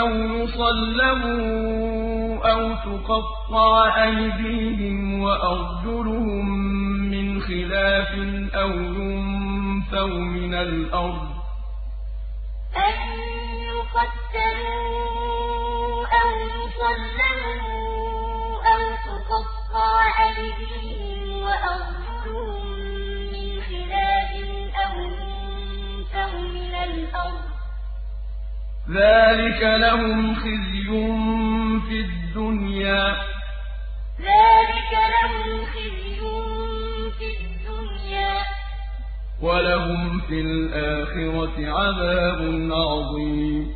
أَوْ يُصَلَّبُوا أَوْ تُقَطَّعَ أَيْدِيهِمْ وَأَرْجُلُهُم مِّنْ خِلَافٍ أَوْ يُنفَوْا مِنَ الْأَرْضِ ۚ. ذَٰلِكَ الْأَرْضِ ۚ. ذَٰلِكَ لَهُمْ خِزْيٌ فِي الدُّنْيَا ۖ. وَلَهُمْ فِي الْآخِرَةِ عَذَابٌ عَظِيمٌ.